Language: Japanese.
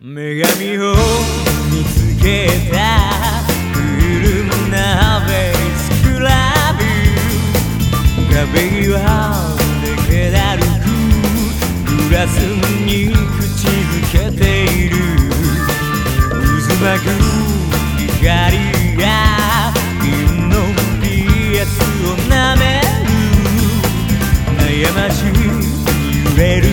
女神を見つけた。クールなベースクラブ壁はでけだるく。グラスに口づけている。渦巻く光が。銀のピアスを舐める。悩ましい揺れる。